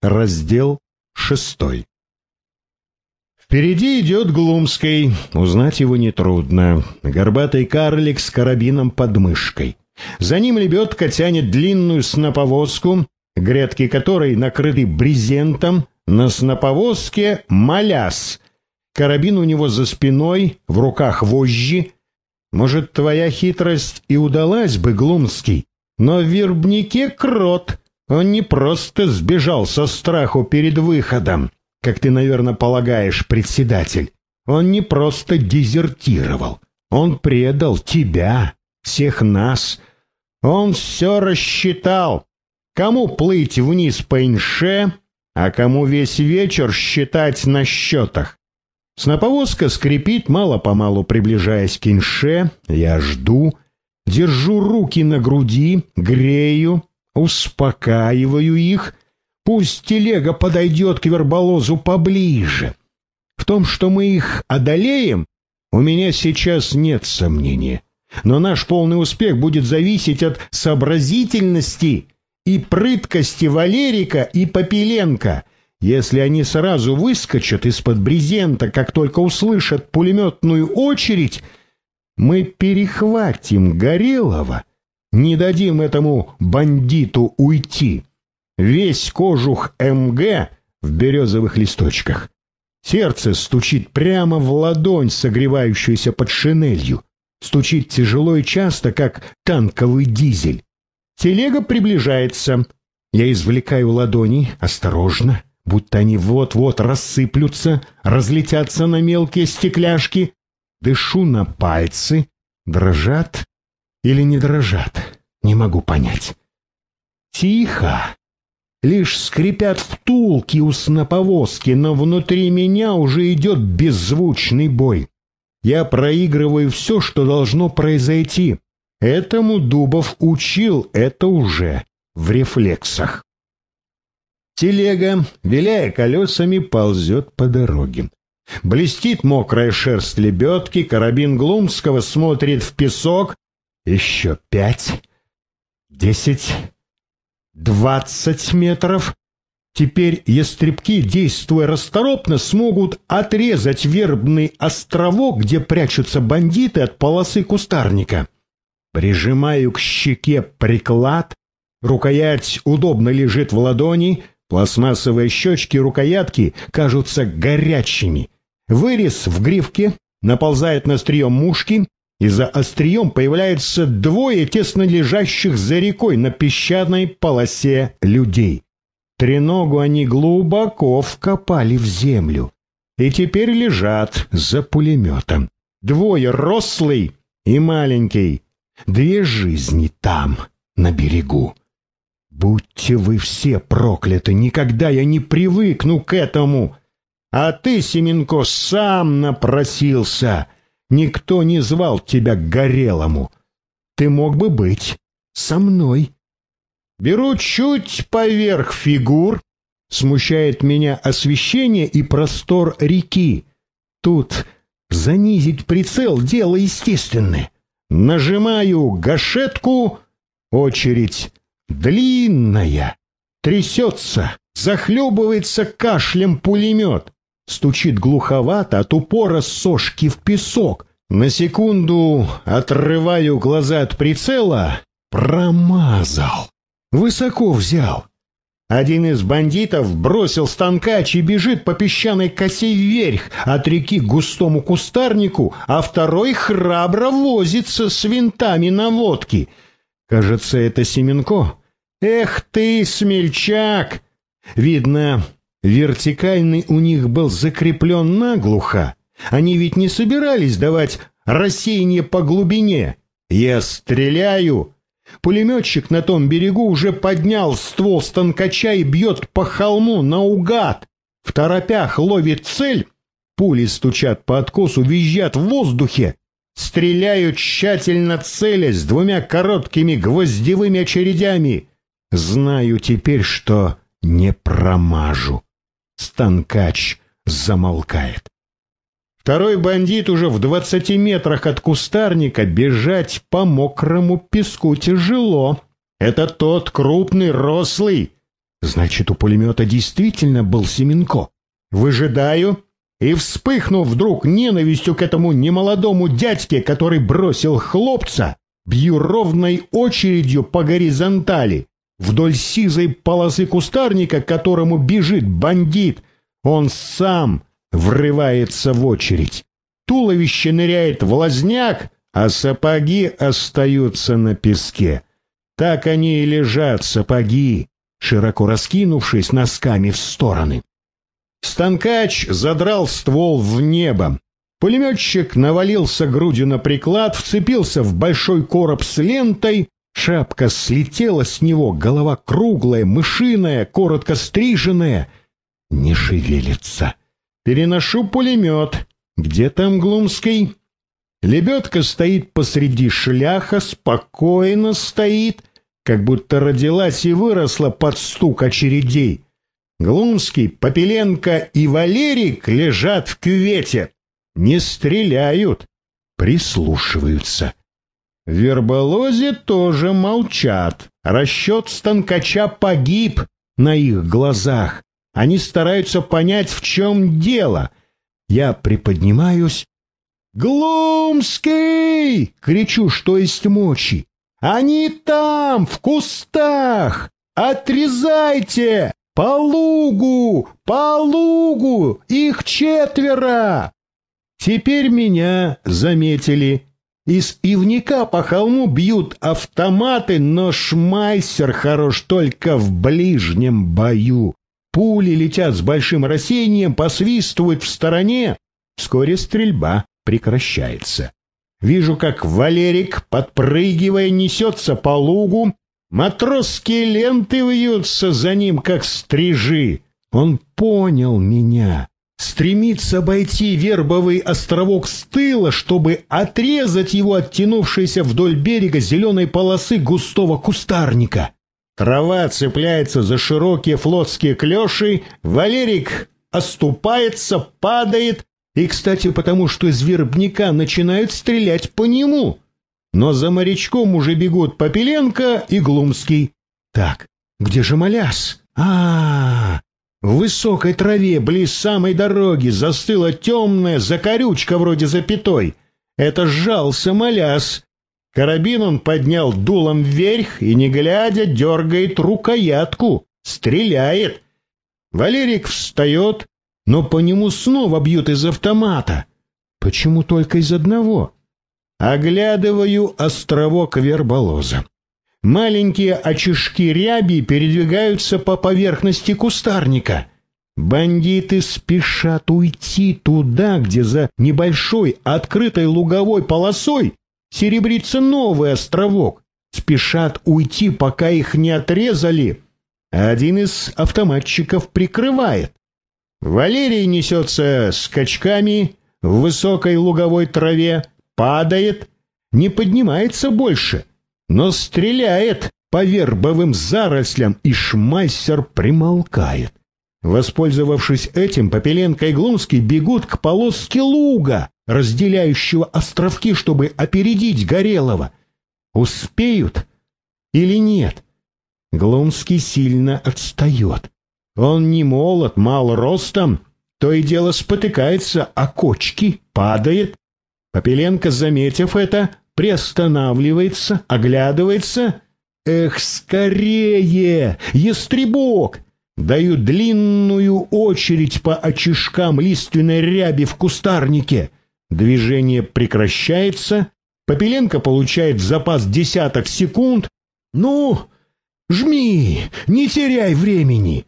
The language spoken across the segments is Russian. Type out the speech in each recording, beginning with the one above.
Раздел шестой. Впереди идет Глумский, узнать его нетрудно. Горбатый карлик с карабином под мышкой. За ним лебедка тянет длинную сноповозку, грядки которой накрыты брезентом, на сноповозке маляс. Карабин у него за спиной, в руках вожжи. Может, твоя хитрость и удалась бы, Глумский, но в вербнике крот. Он не просто сбежал со страху перед выходом, как ты, наверное, полагаешь, председатель. Он не просто дезертировал. Он предал тебя, всех нас. Он все рассчитал. Кому плыть вниз по инше, а кому весь вечер считать на счетах. Сноповозка скрипит, мало-помалу приближаясь к инше. Я жду, держу руки на груди, грею, успокаиваю их. Пусть телега подойдет к верболозу поближе. В том, что мы их одолеем, у меня сейчас нет сомнения. Но наш полный успех будет зависеть от сообразительности и прыткости Валерика и Попеленко. Если они сразу выскочат из-под брезента, как только услышат пулеметную очередь, мы перехватим Горелого, не дадим этому бандиту уйти. Весь кожух МГ в березовых листочках. Сердце стучит прямо в ладонь, согревающуюся под шинелью. Стучит тяжело и часто, как танковый дизель. Телега приближается. Я извлекаю ладони осторожно, будто они вот-вот рассыплются, разлетятся на мелкие стекляшки. Дышу на пальцы. Дрожат или не дрожат, не могу понять. Тихо. Лишь скрипят втулки у сноповозки, но внутри меня уже идет беззвучный бой. Я проигрываю все, что должно произойти. Этому Дубов учил это уже в рефлексах. Телега, виляя колесами, ползет по дороге. Блестит мокрая шерсть лебедки, карабин Глумского смотрит в песок. Еще пять, десять, двадцать метров. Теперь ястребки, действуя расторопно, смогут отрезать вербный островок, где прячутся бандиты от полосы кустарника. Прижимаю к щеке приклад, рукоять удобно лежит в ладони, пластмассовые щечки рукоятки кажутся горячими. Вырез в гривке наползает на острием мушки, и за острием появляется двое тесно лежащих за рекой на песчаной полосе людей. Треногу они глубоко вкопали в землю и теперь лежат за пулеметом. Двое рослый и маленький, две жизни там, на берегу. Будьте вы все прокляты, никогда я не привыкну к этому. А ты, Семенко, сам напросился. Никто не звал тебя к Горелому. Ты мог бы быть со мной. Беру чуть поверх фигур. Смущает меня освещение и простор реки. Тут занизить прицел — дело естественное. Нажимаю гашетку, очередь длинная. Трясется, захлебывается кашлем пулемет. Стучит глуховато от упора сошки в песок. На секунду отрываю глаза от прицела. Промазал. Высоко взял. Один из бандитов бросил станкач и бежит по песчаной косе вверх от реки к густому кустарнику, а второй храбро возится с винтами на водке. Кажется, это Семенко. Эх ты, смельчак! Видно, вертикальный у них был закреплен наглухо. Они ведь не собирались давать рассеяние по глубине. Я стреляю, Пулеметчик на том берегу уже поднял ствол станкача и бьет по холму наугад. В торопях ловит цель, пули стучат по откосу, визжат в воздухе. Стреляют тщательно целясь двумя короткими гвоздевыми очередями. Знаю теперь, что не промажу. Станкач замолкает. Второй бандит уже в двадцати метрах от кустарника бежать по мокрому песку тяжело. Это тот крупный, рослый. Значит, у пулемета действительно был Семенко. Выжидаю и, вспыхнув вдруг ненавистью к этому немолодому дядьке, который бросил хлопца, бью ровной очередью по горизонтали. Вдоль сизой полосы кустарника, к которому бежит бандит, он сам врывается в очередь. Туловище ныряет в лазняк, а сапоги остаются на песке. Так они и лежат, сапоги, широко раскинувшись носками в стороны. Станкач задрал ствол в небо. Пулеметчик навалился грудью на приклад, вцепился в большой короб с лентой, шапка слетела с него, голова круглая, мышиная, коротко стриженная. Не шевелится. Переношу пулемет. Где там Глумский? Лебедка стоит посреди шляха, спокойно стоит, как будто родилась и выросла под стук очередей. Глумский, Попеленко и Валерик лежат в кювете. Не стреляют, прислушиваются. Верболозе тоже молчат. Расчет станкача погиб на их глазах. Они стараются понять, в чем дело. Я приподнимаюсь. «Глумский!» — кричу, что есть мочи. Они там, в кустах! Отрезайте! По лугу! По лугу! Их четверо!» Теперь меня заметили. Из ивника по холму бьют автоматы, но шмайсер хорош только в ближнем бою. Пули летят с большим рассеянием, посвистывают в стороне. Вскоре стрельба прекращается. Вижу, как Валерик, подпрыгивая, несется по лугу. Матросские ленты вьются за ним, как стрижи. Он понял меня. Стремится обойти вербовый островок с тыла, чтобы отрезать его от тянувшейся вдоль берега зеленой полосы густого кустарника. Трава цепляется за широкие флотские клеши, Валерик оступается, падает, и, кстати, потому что из вербника начинают стрелять по нему. Но за морячком уже бегут Попеленко и Глумский. Так, где же Маляс? А, -а, -а в высокой траве близ самой дороги застыла темная закорючка вроде запятой. Это сжался Маляс. Карабин он поднял дулом вверх и, не глядя, дергает рукоятку, стреляет. Валерик встает, но по нему снова бьют из автомата. Почему только из одного? Оглядываю островок верболоза. Маленькие очишки ряби передвигаются по поверхности кустарника. Бандиты спешат уйти туда, где за небольшой открытой луговой полосой серебрится новый островок. Спешат уйти, пока их не отрезали. Один из автоматчиков прикрывает. Валерий несется скачками в высокой луговой траве, падает, не поднимается больше, но стреляет по вербовым зарослям, и шмайсер примолкает. Воспользовавшись этим, Попеленко и Глумский бегут к полоске луга, разделяющего островки, чтобы опередить Горелого. Успеют или нет? Глумский сильно отстает. Он не молод, мал ростом, то и дело спотыкается, а кочки падает. Попеленко, заметив это, приостанавливается, оглядывается. Эх, скорее! Ястребок! Даю длинную очередь по очишкам лиственной ряби в кустарнике. Движение прекращается. Попеленко получает запас десяток секунд. «Ну, жми, не теряй времени!»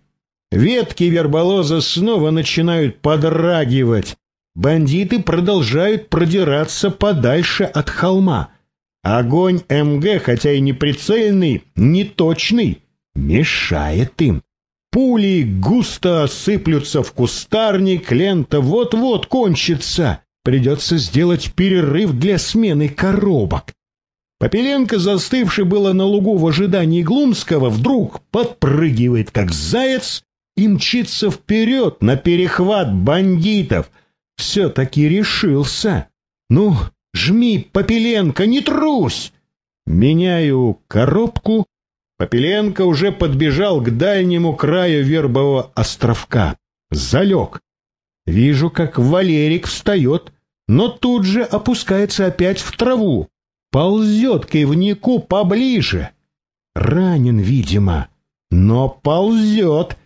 Ветки верболоза снова начинают подрагивать. Бандиты продолжают продираться подальше от холма. Огонь МГ, хотя и не прицельный, не точный, мешает им. Пули густо осыплются в кустарник, лента вот-вот кончится. Придется сделать перерыв для смены коробок. Попеленко, застывший было на лугу в ожидании Глумского, вдруг подпрыгивает, как заяц, и мчится вперед на перехват бандитов. Все-таки решился. Ну, жми, Попеленко, не трусь! Меняю коробку, Попеленко уже подбежал к дальнему краю вербового островка. Залег. Вижу, как Валерик встает, но тут же опускается опять в траву. Ползет к ивнику поближе. Ранен, видимо, но ползет.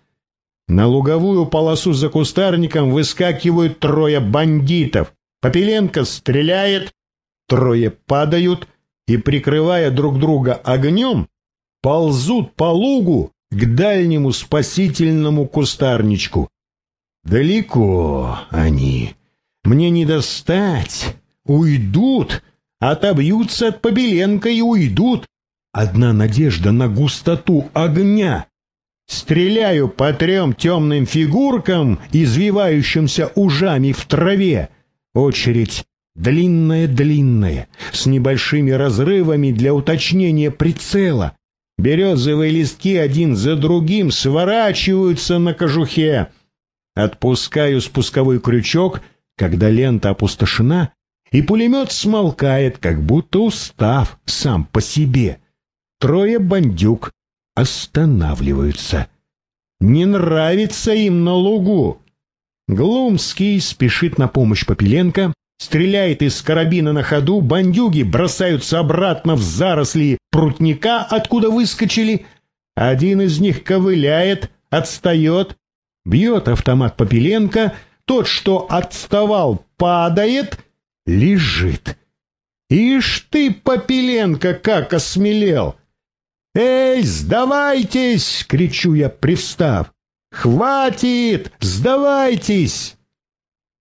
На луговую полосу за кустарником выскакивают трое бандитов. Попеленко стреляет, трое падают и, прикрывая друг друга огнем, ползут по лугу к дальнему спасительному кустарничку. Далеко они. Мне не достать. Уйдут, отобьются от Побеленко и уйдут. Одна надежда на густоту огня. Стреляю по трем темным фигуркам, извивающимся ужами в траве. Очередь длинная-длинная, с небольшими разрывами для уточнения прицела. Березовые листки один за другим сворачиваются на кожухе. Отпускаю спусковой крючок, когда лента опустошена, и пулемет смолкает, как будто устав сам по себе. Трое бандюк останавливаются. Не нравится им на лугу. Глумский спешит на помощь Попеленко, стреляет из карабина на ходу, бандюги бросаются обратно в заросли прутника, откуда выскочили. Один из них ковыляет, отстает, бьет автомат Попеленко, тот, что отставал, падает, лежит. Ишь ты, Попеленко, как осмелел! «Эй, сдавайтесь!» — кричу я, пристав. «Хватит! Сдавайтесь!»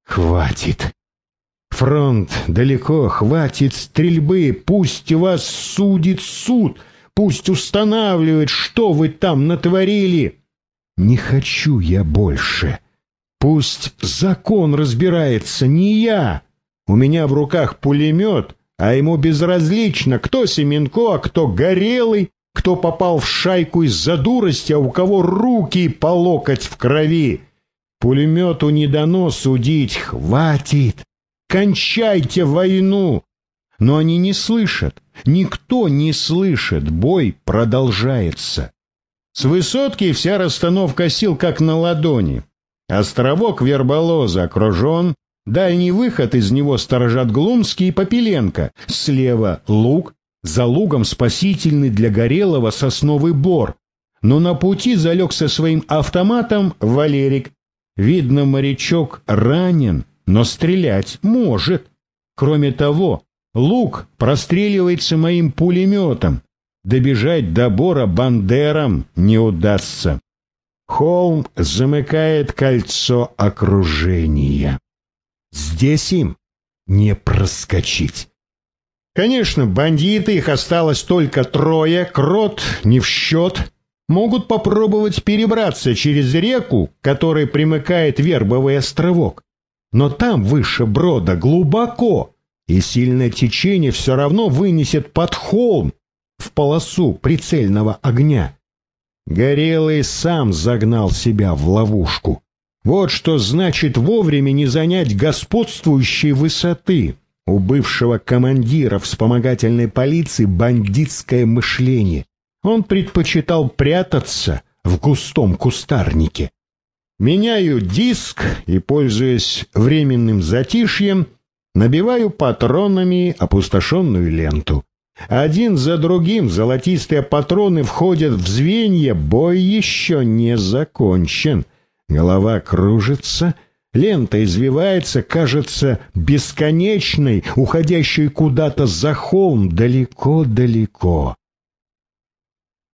«Хватит!» Фронт далеко, хватит стрельбы, пусть вас судит суд, пусть устанавливает, что вы там натворили. Не хочу я больше. Пусть закон разбирается, не я. У меня в руках пулемет, а ему безразлично, кто Семенко, а кто Горелый, кто попал в шайку из-за дурости, а у кого руки по локоть в крови. Пулемету не дано судить, хватит. Кончайте войну! Но они не слышат, никто не слышит, бой продолжается. С высотки вся расстановка сил как на ладони. Островок Верболоза окружен, дальний выход из него сторожат Глумский и Попеленко, слева луг, за лугом спасительный для Горелого сосновый бор. Но на пути залег со своим автоматом Валерик. Видно, морячок ранен, но стрелять может. Кроме того, лук простреливается моим пулеметом. Добежать до бора бандерам не удастся. Холм замыкает кольцо окружения. Здесь им не проскочить. Конечно, бандиты, их осталось только трое, крот не в счет, могут попробовать перебраться через реку, которой примыкает Вербовый островок. Но там, выше брода, глубоко, и сильное течение все равно вынесет под холм в полосу прицельного огня. Горелый сам загнал себя в ловушку. Вот что значит вовремя не занять господствующей высоты. У бывшего командира вспомогательной полиции бандитское мышление. Он предпочитал прятаться в густом кустарнике. Меняю диск и, пользуясь временным затишьем, набиваю патронами опустошенную ленту. Один за другим золотистые патроны входят в звенья, бой еще не закончен. Голова кружится, лента извивается, кажется бесконечной, уходящей куда-то за холм далеко-далеко.